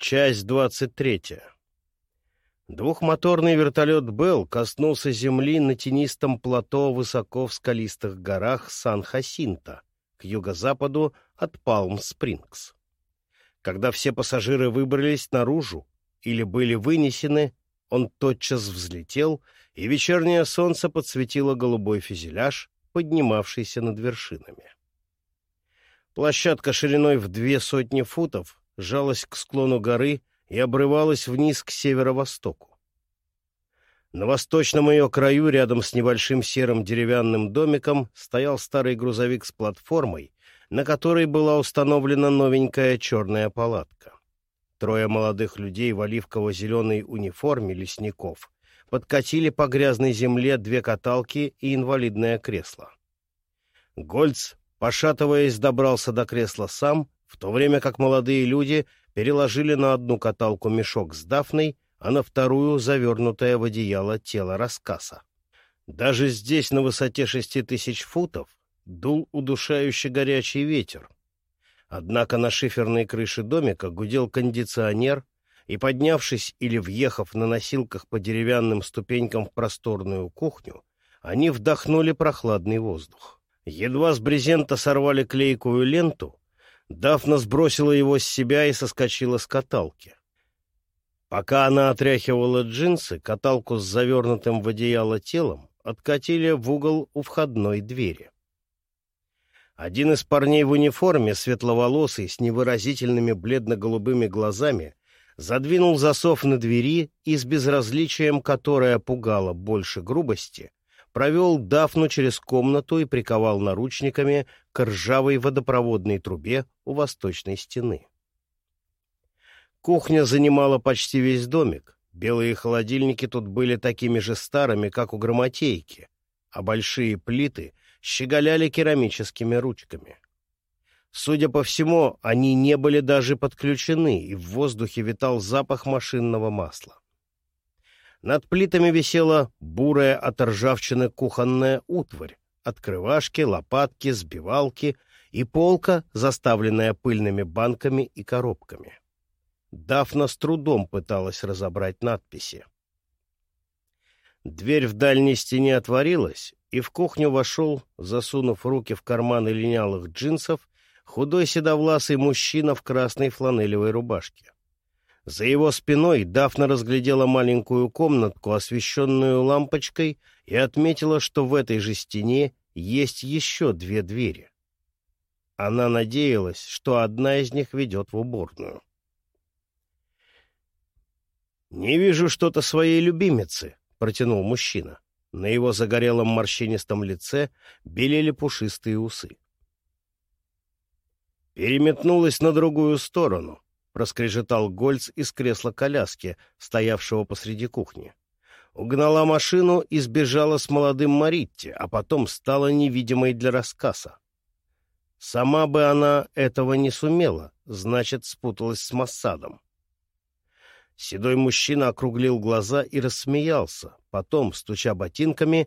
Часть двадцать третья. Двухмоторный вертолет «Белл» коснулся земли на тенистом плато высоко в скалистых горах Сан-Хасинто, к юго-западу от Палм-Спрингс. Когда все пассажиры выбрались наружу или были вынесены, он тотчас взлетел, и вечернее солнце подсветило голубой фюзеляж, поднимавшийся над вершинами. Площадка шириной в две сотни футов жалась к склону горы и обрывалась вниз к северо-востоку. На восточном ее краю, рядом с небольшим серым деревянным домиком, стоял старый грузовик с платформой, на которой была установлена новенькая черная палатка. Трое молодых людей в оливково-зеленой униформе лесников подкатили по грязной земле две каталки и инвалидное кресло. Гольц, пошатываясь, добрался до кресла сам в то время как молодые люди переложили на одну каталку мешок с дафной, а на вторую — завернутое в одеяло тело рассказа. Даже здесь, на высоте шести тысяч футов, дул удушающий горячий ветер. Однако на шиферной крыше домика гудел кондиционер, и, поднявшись или въехав на носилках по деревянным ступенькам в просторную кухню, они вдохнули прохладный воздух. Едва с брезента сорвали клейкую ленту, Дафна сбросила его с себя и соскочила с каталки. Пока она отряхивала джинсы, каталку с завернутым в одеяло телом откатили в угол у входной двери. Один из парней в униформе, светловолосый, с невыразительными бледно-голубыми глазами, задвинул засов на двери и с безразличием, которое пугало больше грубости, провел Дафну через комнату и приковал наручниками к ржавой водопроводной трубе у восточной стены. Кухня занимала почти весь домик. Белые холодильники тут были такими же старыми, как у грамотейки, а большие плиты щеголяли керамическими ручками. Судя по всему, они не были даже подключены, и в воздухе витал запах машинного масла. Над плитами висела бурая от ржавчины кухонная утварь, открывашки, лопатки, сбивалки и полка, заставленная пыльными банками и коробками. Дафна с трудом пыталась разобрать надписи. Дверь в дальней стене отворилась, и в кухню вошел, засунув руки в карманы линялых джинсов, худой седовласый мужчина в красной фланелевой рубашке. За его спиной Дафна разглядела маленькую комнатку, освещенную лампочкой, и отметила, что в этой же стене есть еще две двери. Она надеялась, что одна из них ведет в уборную. «Не вижу что-то своей любимицы», — протянул мужчина. На его загорелом морщинистом лице белели пушистые усы. Переметнулась на другую сторону —— проскрежетал Гольц из кресла коляски, стоявшего посреди кухни. Угнала машину и сбежала с молодым Маритти, а потом стала невидимой для рассказа. Сама бы она этого не сумела, значит, спуталась с Массадом. Седой мужчина округлил глаза и рассмеялся, потом, стуча ботинками,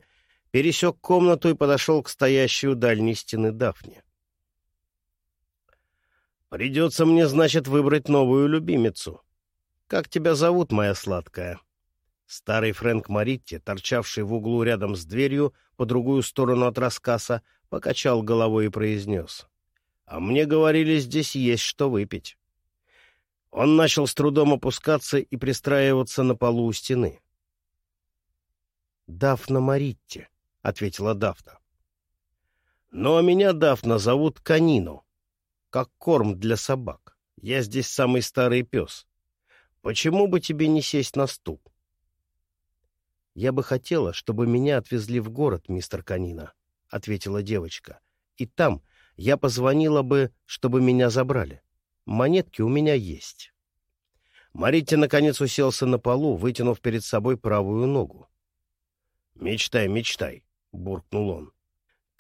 пересек комнату и подошел к стоящей у дальней стены Дафне. Придется мне, значит, выбрать новую любимицу. Как тебя зовут, моя сладкая?» Старый Фрэнк Маритти, торчавший в углу рядом с дверью по другую сторону от рассказа, покачал головой и произнес. «А мне говорили, здесь есть что выпить». Он начал с трудом опускаться и пристраиваться на полу у стены. «Дафна Маритти», — ответила Дафна. «Но меня Дафна зовут Канину как корм для собак. Я здесь самый старый пес. Почему бы тебе не сесть на стул? — Я бы хотела, чтобы меня отвезли в город, мистер Канина, — ответила девочка. — И там я позвонила бы, чтобы меня забрали. Монетки у меня есть. Маритти наконец уселся на полу, вытянув перед собой правую ногу. — Мечтай, мечтай, — буркнул он.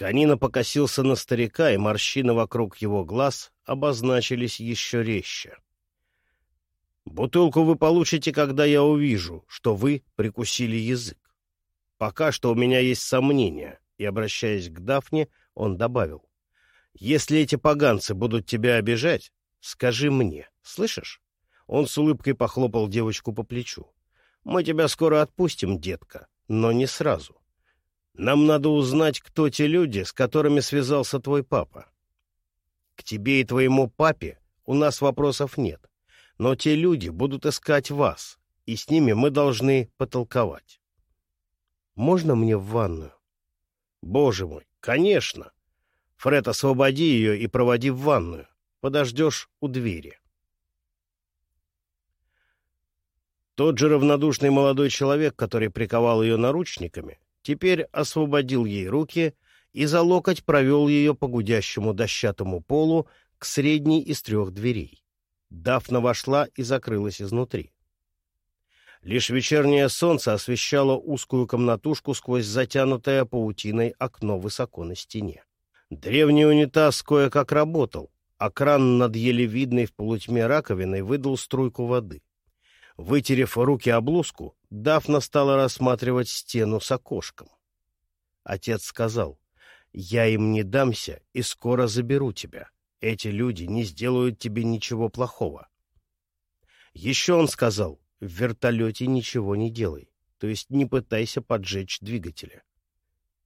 Канина покосился на старика, и морщины вокруг его глаз обозначились еще резче. «Бутылку вы получите, когда я увижу, что вы прикусили язык. Пока что у меня есть сомнения», и, обращаясь к Дафне, он добавил. «Если эти поганцы будут тебя обижать, скажи мне, слышишь? Он с улыбкой похлопал девочку по плечу. «Мы тебя скоро отпустим, детка, но не сразу. Нам надо узнать, кто те люди, с которыми связался твой папа. К тебе и твоему папе у нас вопросов нет, но те люди будут искать вас, и с ними мы должны потолковать. Можно мне в ванную? Боже мой, конечно! Фред, освободи ее и проводи в ванную. Подождешь у двери. Тот же равнодушный молодой человек, который приковал ее наручниками, теперь освободил ей руки и за локоть провел ее по гудящему дощатому полу к средней из трех дверей. Дафна вошла и закрылась изнутри. Лишь вечернее солнце освещало узкую комнатушку сквозь затянутое паутиной окно высоко на стене. Древний унитаз кое-как работал, а кран над еле видной в полутьме раковиной выдал струйку воды. Вытерев руки об блузку, Дафна стала рассматривать стену с окошком. Отец сказал, «Я им не дамся и скоро заберу тебя. Эти люди не сделают тебе ничего плохого». Еще он сказал, в вертолете ничего не делай, то есть не пытайся поджечь двигатели.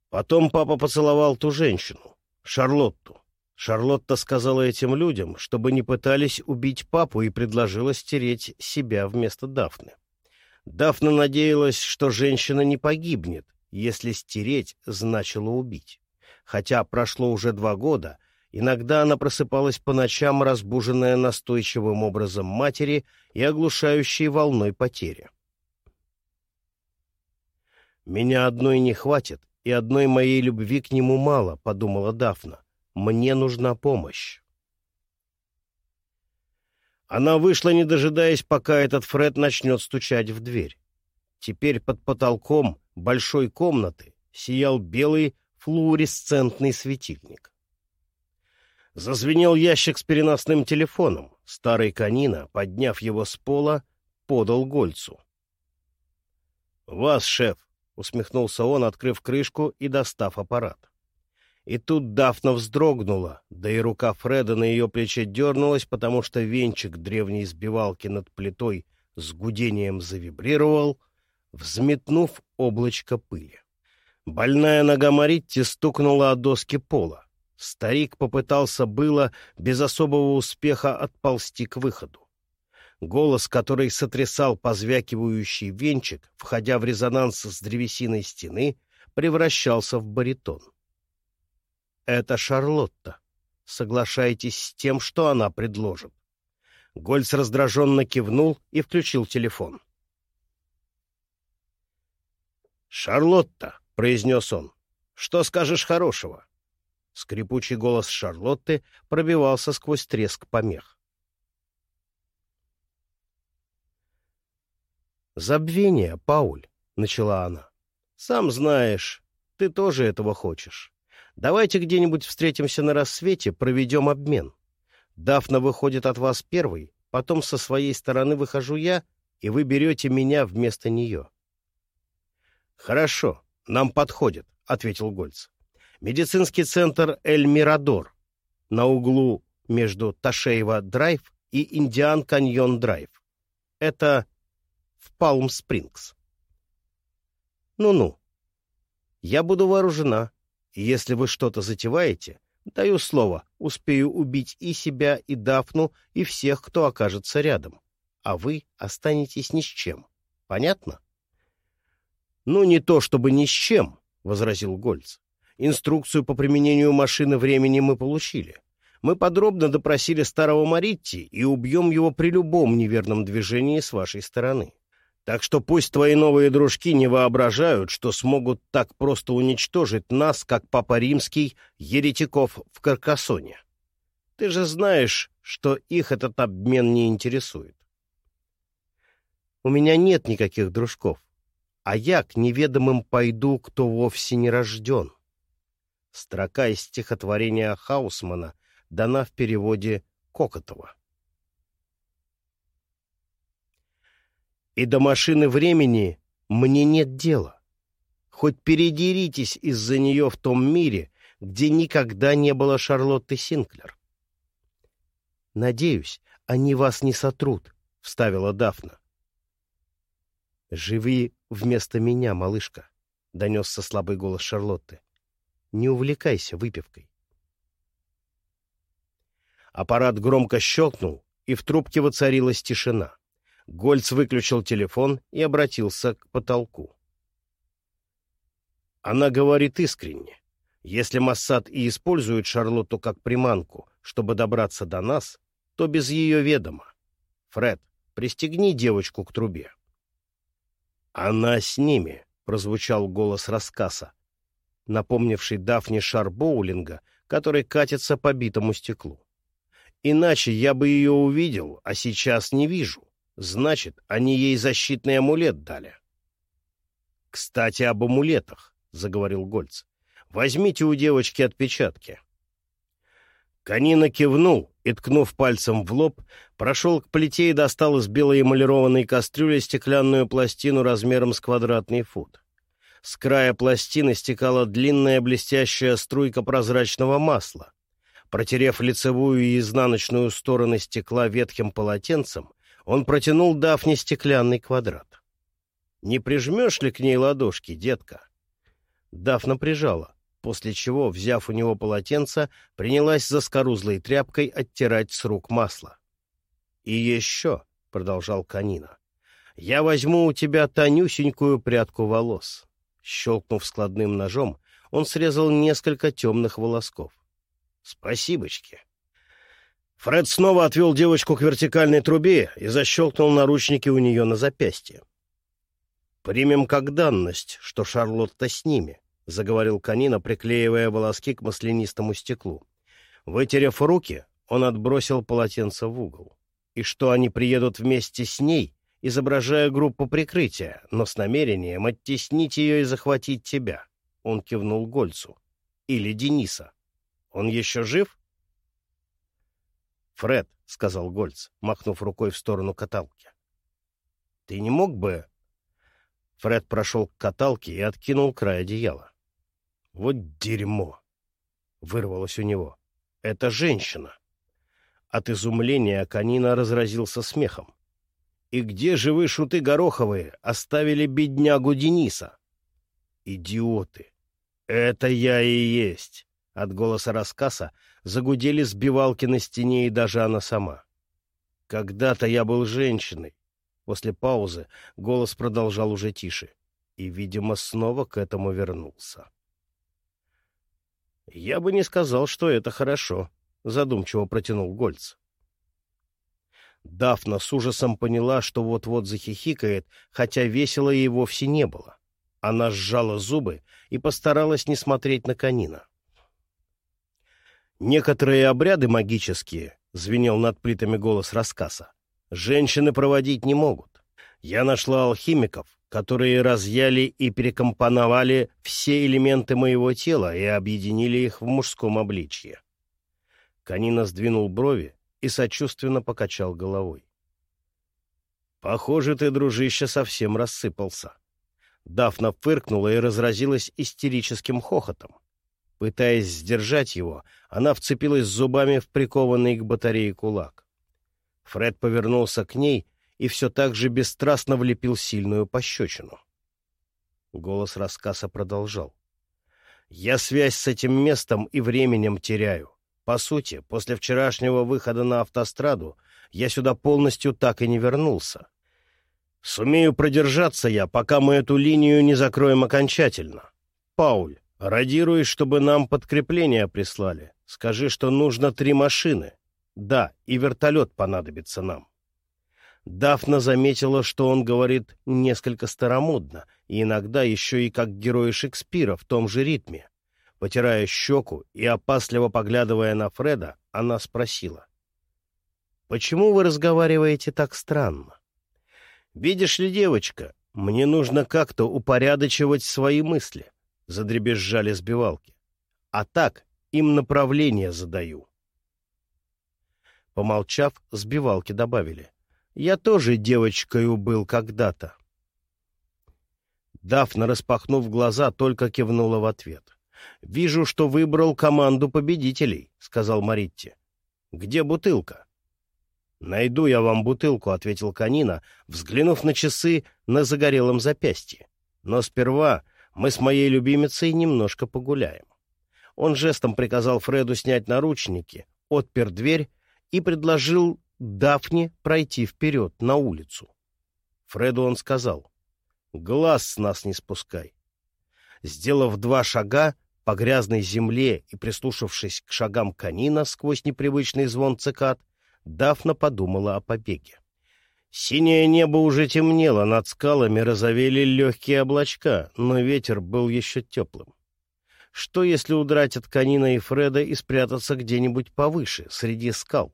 Потом папа поцеловал ту женщину, Шарлотту. Шарлотта сказала этим людям, чтобы не пытались убить папу, и предложила стереть себя вместо Дафны. Дафна надеялась, что женщина не погибнет, если стереть значило убить. Хотя прошло уже два года, Иногда она просыпалась по ночам, разбуженная настойчивым образом матери и оглушающей волной потери. «Меня одной не хватит, и одной моей любви к нему мало», — подумала Дафна. «Мне нужна помощь». Она вышла, не дожидаясь, пока этот Фред начнет стучать в дверь. Теперь под потолком большой комнаты сиял белый флуоресцентный светильник. Зазвенел ящик с переносным телефоном. Старый канина, подняв его с пола, подал Гольцу. «Вас, шеф!» — усмехнулся он, открыв крышку и достав аппарат. И тут Дафна вздрогнула, да и рука Фреда на ее плече дернулась, потому что венчик древней сбивалки над плитой с гудением завибрировал, взметнув облачко пыли. Больная нога Маритти стукнула о доски пола. Старик попытался было без особого успеха отползти к выходу. Голос, который сотрясал позвякивающий венчик, входя в резонанс с древесиной стены, превращался в баритон. «Это Шарлотта. Соглашайтесь с тем, что она предложит». Гольц раздраженно кивнул и включил телефон. «Шарлотта», — произнес он, — «что скажешь хорошего?» Скрипучий голос Шарлотты пробивался сквозь треск помех. «Забвение, Пауль», — начала она. «Сам знаешь, ты тоже этого хочешь. Давайте где-нибудь встретимся на рассвете, проведем обмен. Дафна выходит от вас первой, потом со своей стороны выхожу я, и вы берете меня вместо нее». «Хорошо, нам подходит», — ответил Гольц. Медицинский центр «Эль Мирадор» на углу между Ташеева-Драйв и Индиан-Каньон-Драйв. Это в Палм-Спрингс. Ну-ну. Я буду вооружена. И если вы что-то затеваете, даю слово, успею убить и себя, и Дафну, и всех, кто окажется рядом. А вы останетесь ни с чем. Понятно? — Ну, не то чтобы ни с чем, — возразил Гольц. Инструкцию по применению машины времени мы получили. Мы подробно допросили старого Маритти и убьем его при любом неверном движении с вашей стороны. Так что пусть твои новые дружки не воображают, что смогут так просто уничтожить нас, как Папа Римский, еретиков в Каркасоне. Ты же знаешь, что их этот обмен не интересует. У меня нет никаких дружков, а я к неведомым пойду, кто вовсе не рожден. Строка из стихотворения Хаусмана дана в переводе Кокотова. И до машины времени мне нет дела. Хоть передеритесь из-за нее в том мире, где никогда не было Шарлотты Синклер. Надеюсь, они вас не сотрут, — вставила Дафна. «Живи вместо меня, малышка», — донесся слабый голос Шарлотты. «Не увлекайся выпивкой». Аппарат громко щелкнул, и в трубке воцарилась тишина. Гольц выключил телефон и обратился к потолку. Она говорит искренне. Если Массад и использует Шарлотту как приманку, чтобы добраться до нас, то без ее ведома. Фред, пристегни девочку к трубе. «Она с ними», — прозвучал голос рассказа, напомнивший Дафне шар боулинга, который катится по битому стеклу. «Иначе я бы ее увидел, а сейчас не вижу. Значит, они ей защитный амулет дали». «Кстати, об амулетах», — заговорил Гольц. Возьмите у девочки отпечатки. Канина кивнул и, ткнув пальцем в лоб, прошел к плите и достал из белой эмалированной кастрюли стеклянную пластину размером с квадратный фут. С края пластины стекала длинная блестящая струйка прозрачного масла. Протерев лицевую и изнаночную стороны стекла ветхим полотенцем, он протянул Дафне стеклянный квадрат. «Не прижмешь ли к ней ладошки, детка?» Дафна прижала после чего, взяв у него полотенце, принялась за скорузлой тряпкой оттирать с рук масло. «И еще», — продолжал Канина, — «я возьму у тебя тонюсенькую прядку волос». Щелкнув складным ножом, он срезал несколько темных волосков. «Спасибочки». Фред снова отвел девочку к вертикальной трубе и защелкнул наручники у нее на запястье. «Примем как данность, что Шарлотта с ними», — заговорил Канина, приклеивая волоски к маслянистому стеклу. Вытерев руки, он отбросил полотенце в угол. И что они приедут вместе с ней, изображая группу прикрытия, но с намерением оттеснить ее и захватить тебя. Он кивнул Гольцу. Или Дениса. Он еще жив? «Фред», — сказал Гольц, махнув рукой в сторону каталки. «Ты не мог бы...» Фред прошел к каталке и откинул край одеяла. Вот дерьмо! Вырвалось у него. Это женщина. От изумления Аканина разразился смехом. «И где же вы, шуты гороховые, оставили беднягу Дениса?» «Идиоты! Это я и есть!» От голоса рассказа загудели сбивалки на стене и даже она сама. «Когда-то я был женщиной». После паузы голос продолжал уже тише и, видимо, снова к этому вернулся. «Я бы не сказал, что это хорошо», — задумчиво протянул Гольц. Дафна с ужасом поняла, что вот-вот захихикает, хотя весело ей вовсе не было. Она сжала зубы и постаралась не смотреть на Канина. «Некоторые обряды магические», — звенел над плитами голос рассказа, — «женщины проводить не могут. Я нашла алхимиков, которые разъяли и перекомпоновали все элементы моего тела и объединили их в мужском обличье. Канина сдвинул брови и сочувственно покачал головой. «Похоже, ты, дружище, совсем рассыпался». Дафна фыркнула и разразилась истерическим хохотом. Пытаясь сдержать его, она вцепилась зубами в прикованный к батарее кулак. Фред повернулся к ней и все так же бесстрастно влепил сильную пощечину. Голос рассказа продолжал. «Я связь с этим местом и временем теряю. По сути, после вчерашнего выхода на автостраду я сюда полностью так и не вернулся. Сумею продержаться я, пока мы эту линию не закроем окончательно. Пауль, радируй, чтобы нам подкрепление прислали. Скажи, что нужно три машины. Да, и вертолет понадобится нам. Дафна заметила, что он говорит несколько старомодно, и иногда еще и как герой Шекспира в том же ритме. Потирая щеку и опасливо поглядывая на Фреда, она спросила. «Почему вы разговариваете так странно? Видишь ли, девочка, мне нужно как-то упорядочивать свои мысли», — задребезжали сбивалки. «А так им направление задаю». Помолчав, сбивалки добавили. Я тоже девочкою был когда-то. Дафна, распахнув глаза, только кивнула в ответ. «Вижу, что выбрал команду победителей», — сказал Маритти. «Где бутылка?» «Найду я вам бутылку», — ответил Канина, взглянув на часы на загорелом запястье. «Но сперва мы с моей любимицей немножко погуляем». Он жестом приказал Фреду снять наручники, отпер дверь и предложил Дафне пройти вперед, на улицу. Фреду он сказал, «Глаз с нас не спускай». Сделав два шага по грязной земле и прислушавшись к шагам Канина сквозь непривычный звон цикад, Дафна подумала о побеге. Синее небо уже темнело, над скалами розовели легкие облачка, но ветер был еще теплым. Что, если удрать от Канина и Фреда и спрятаться где-нибудь повыше, среди скал?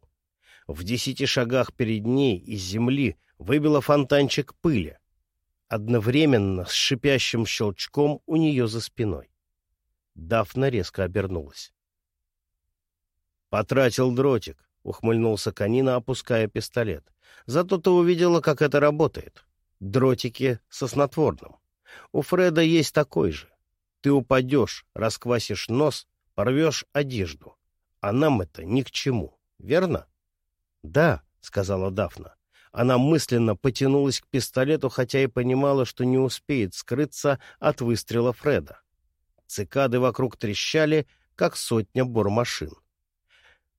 В десяти шагах перед ней из земли выбило фонтанчик пыли, одновременно с шипящим щелчком у нее за спиной. Дафна резко обернулась. «Потратил дротик», — ухмыльнулся Канина, опуская пистолет. «Зато ты увидела, как это работает. Дротики со снотворным. У Фреда есть такой же. Ты упадешь, расквасишь нос, порвешь одежду. А нам это ни к чему, верно?» «Да», — сказала Дафна. Она мысленно потянулась к пистолету, хотя и понимала, что не успеет скрыться от выстрела Фреда. Цикады вокруг трещали, как сотня бормашин.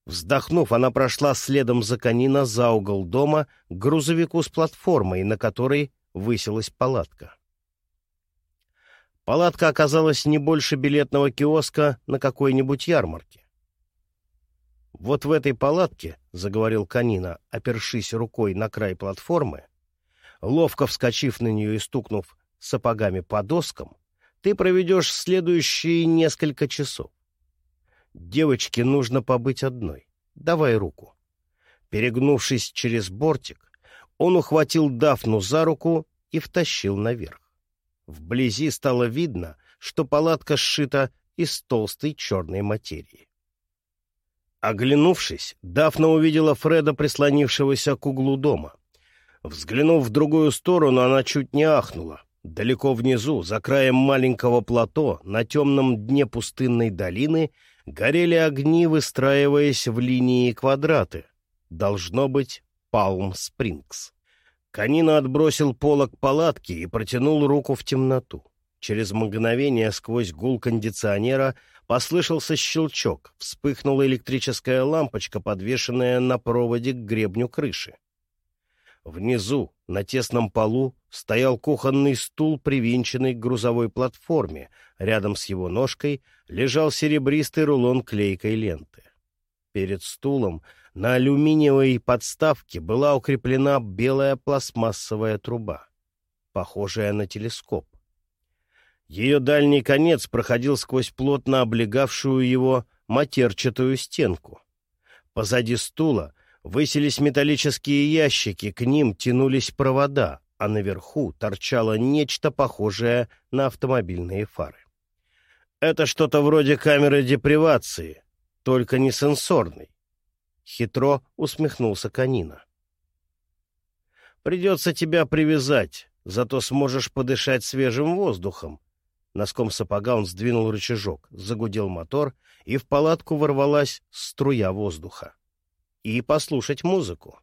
Вздохнув, она прошла следом за Канина за угол дома к грузовику с платформой, на которой высилась палатка. Палатка оказалась не больше билетного киоска на какой-нибудь ярмарке. «Вот в этой палатке», — заговорил Канина, опершись рукой на край платформы, ловко вскочив на нее и стукнув сапогами по доскам, ты проведешь следующие несколько часов. Девочке нужно побыть одной. Давай руку. Перегнувшись через бортик, он ухватил Дафну за руку и втащил наверх. Вблизи стало видно, что палатка сшита из толстой черной материи. Оглянувшись, Дафна увидела Фреда, прислонившегося к углу дома. Взглянув в другую сторону, она чуть не ахнула. Далеко внизу, за краем маленького плато, на темном дне пустынной долины, горели огни, выстраиваясь в линии квадраты. Должно быть Палм-Спрингс. Канина отбросил полок палатки и протянул руку в темноту. Через мгновение сквозь гул кондиционера послышался щелчок, вспыхнула электрическая лампочка, подвешенная на проводе к гребню крыши. Внизу, на тесном полу, стоял кухонный стул, привинченный к грузовой платформе. Рядом с его ножкой лежал серебристый рулон клейкой ленты. Перед стулом на алюминиевой подставке была укреплена белая пластмассовая труба, похожая на телескоп. Ее дальний конец проходил сквозь плотно облегавшую его матерчатую стенку. Позади стула высились металлические ящики, к ним тянулись провода, а наверху торчало нечто похожее на автомобильные фары. Это что-то вроде камеры депривации, только не сенсорной. Хитро усмехнулся Канина. «Придется тебя привязать, зато сможешь подышать свежим воздухом, Носком сапога он сдвинул рычажок, загудел мотор, и в палатку ворвалась струя воздуха. И послушать музыку.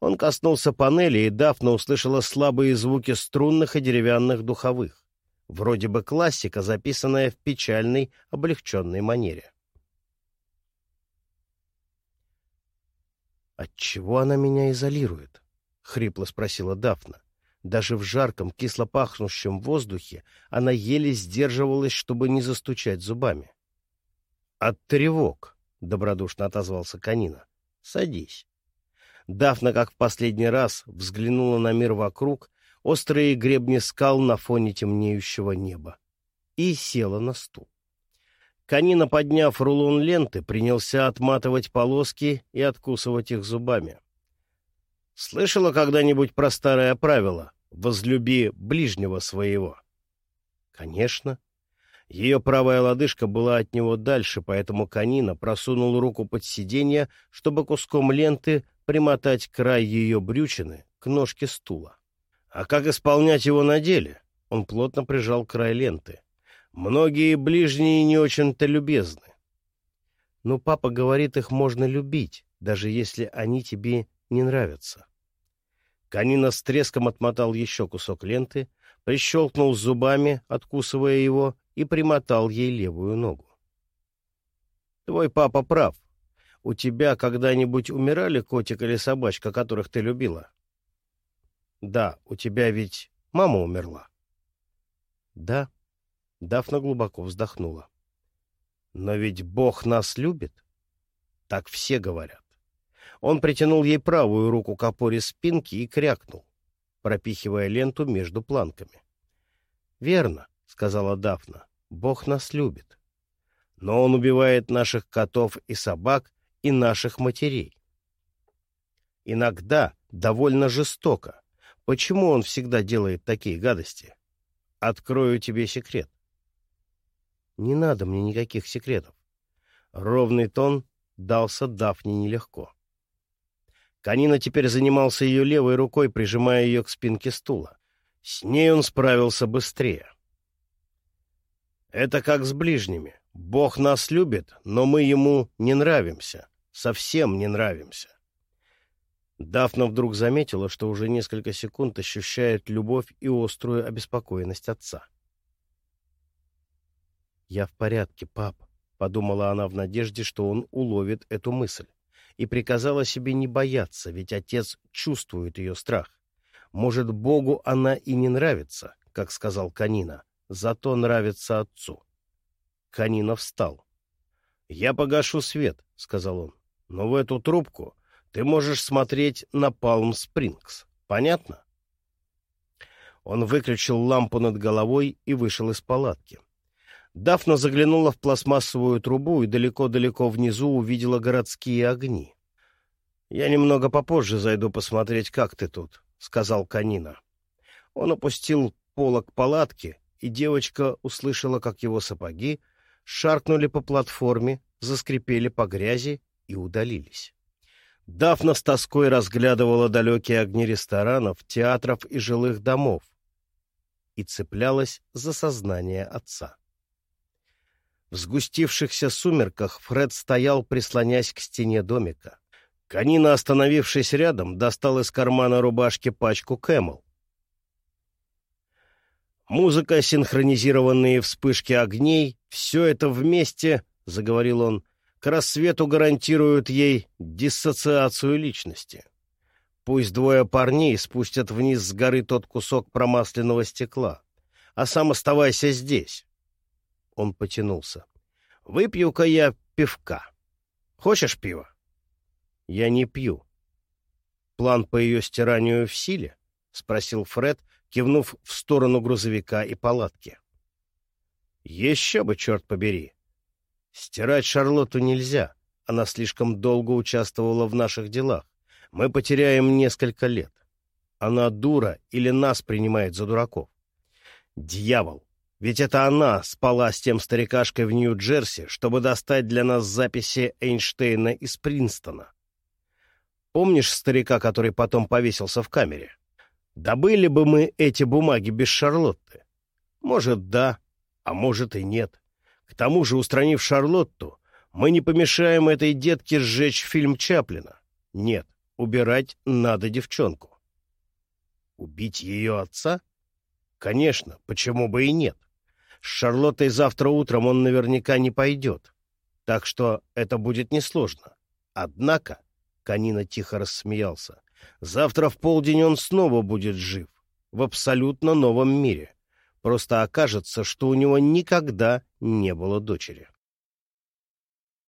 Он коснулся панели, и Дафна услышала слабые звуки струнных и деревянных духовых. Вроде бы классика, записанная в печальной, облегченной манере. «Отчего она меня изолирует?» — хрипло спросила Дафна. Даже в жарком, кисло пахнущем воздухе она еле сдерживалась, чтобы не застучать зубами. — От тревог, — добродушно отозвался Канина. — Садись. Дафна, как в последний раз, взглянула на мир вокруг, острые гребни скал на фоне темнеющего неба, и села на стул. Канина, подняв рулон ленты, принялся отматывать полоски и откусывать их зубами. Слышала когда-нибудь про старое правило «возлюби ближнего своего»? Конечно. Ее правая лодыжка была от него дальше, поэтому Канина просунул руку под сиденье, чтобы куском ленты примотать край ее брючины к ножке стула. А как исполнять его на деле? Он плотно прижал край ленты. Многие ближние не очень-то любезны. Но папа говорит, их можно любить, даже если они тебе не нравятся. Канина с треском отмотал еще кусок ленты, прищелкнул зубами, откусывая его, и примотал ей левую ногу. «Твой папа прав. У тебя когда-нибудь умирали котик или собачка, которых ты любила?» «Да, у тебя ведь мама умерла». «Да». Дафна глубоко вздохнула. «Но ведь Бог нас любит?» «Так все говорят». Он притянул ей правую руку к опоре спинки и крякнул, пропихивая ленту между планками. «Верно», — сказала Дафна, — «Бог нас любит. Но он убивает наших котов и собак и наших матерей. Иногда довольно жестоко. Почему он всегда делает такие гадости? Открою тебе секрет. Не надо мне никаких секретов. Ровный тон дался Дафне нелегко. Канина теперь занимался ее левой рукой, прижимая ее к спинке стула. С ней он справился быстрее. Это как с ближними. Бог нас любит, но мы ему не нравимся. Совсем не нравимся. Дафна вдруг заметила, что уже несколько секунд ощущает любовь и острую обеспокоенность отца. «Я в порядке, пап», — подумала она в надежде, что он уловит эту мысль и приказала себе не бояться, ведь отец чувствует ее страх. Может, Богу она и не нравится, как сказал Канина, зато нравится отцу. Канина встал. «Я погашу свет», — сказал он, — «но в эту трубку ты можешь смотреть на Палм-Спрингс. Понятно?» Он выключил лампу над головой и вышел из палатки. Дафна заглянула в пластмассовую трубу и далеко-далеко внизу увидела городские огни. «Я немного попозже зайду посмотреть, как ты тут», — сказал Канина. Он опустил полок палатки, и девочка услышала, как его сапоги шаркнули по платформе, заскрипели по грязи и удалились. Дафна с тоской разглядывала далекие огни ресторанов, театров и жилых домов и цеплялась за сознание отца. В сгустившихся сумерках Фред стоял, прислонясь к стене домика. Канина, остановившись рядом, достал из кармана рубашки пачку Кэмел. Музыка, синхронизированные вспышки огней — все это вместе, — заговорил он, — к рассвету гарантируют ей диссоциацию личности. Пусть двое парней спустят вниз с горы тот кусок промасленного стекла, а сам оставайся здесь. Он потянулся. «Выпью-ка я пивка. Хочешь пива?» «Я не пью». «План по ее стиранию в силе?» — спросил Фред, кивнув в сторону грузовика и палатки. «Еще бы, черт побери! Стирать Шарлотту нельзя. Она слишком долго участвовала в наших делах. Мы потеряем несколько лет. Она дура или нас принимает за дураков. Дьявол! Ведь это она спала с тем старикашкой в Нью-Джерси, чтобы достать для нас записи Эйнштейна из Принстона. Помнишь старика, который потом повесился в камере? Добыли бы мы эти бумаги без Шарлотты? Может, да, а может и нет. К тому же, устранив Шарлотту, мы не помешаем этой детке сжечь фильм Чаплина. Нет, убирать надо девчонку. Убить ее отца? Конечно, почему бы и нет. С Шарлоттой завтра утром он наверняка не пойдет. Так что это будет несложно. Однако, — Канина тихо рассмеялся, — завтра в полдень он снова будет жив, в абсолютно новом мире. Просто окажется, что у него никогда не было дочери.